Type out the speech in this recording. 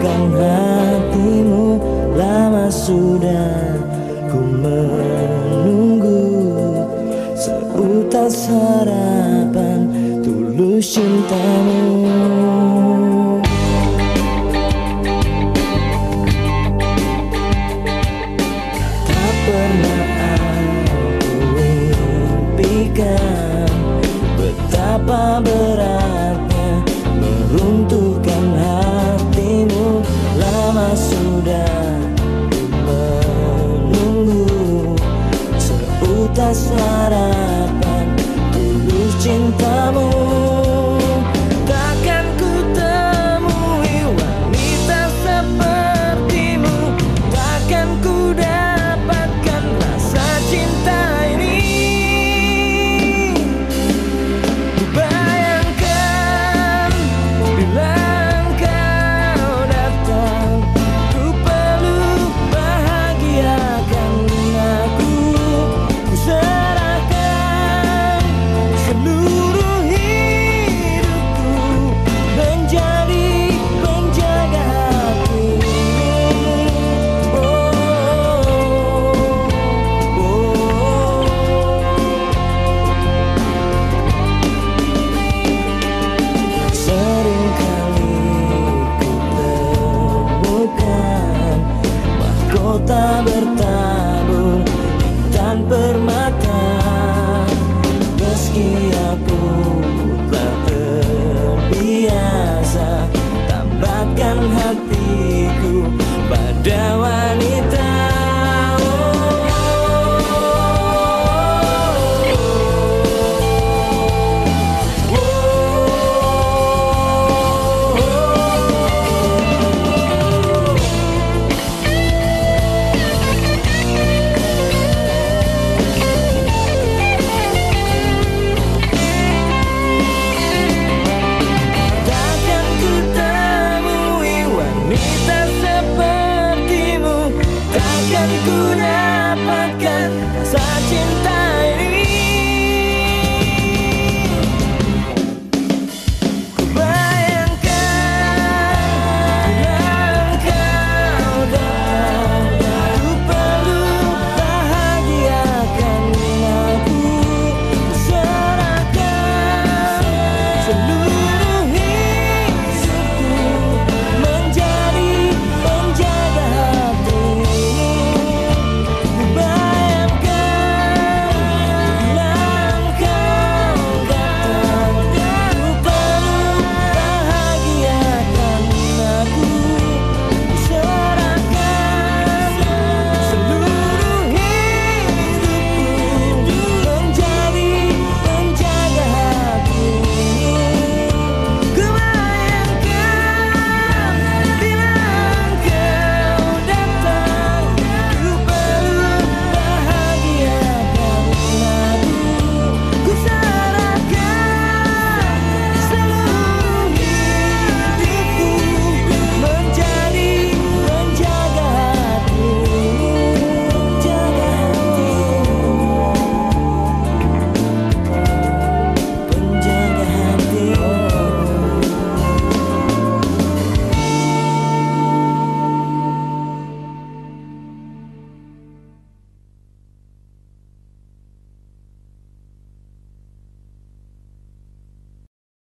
Lupakan hatimu Lama sudah ku menunggu. Seutas harapan tulus cintamu. Betapa berat menunggu seutas harapan tulus cinta hatiku. Pada wanita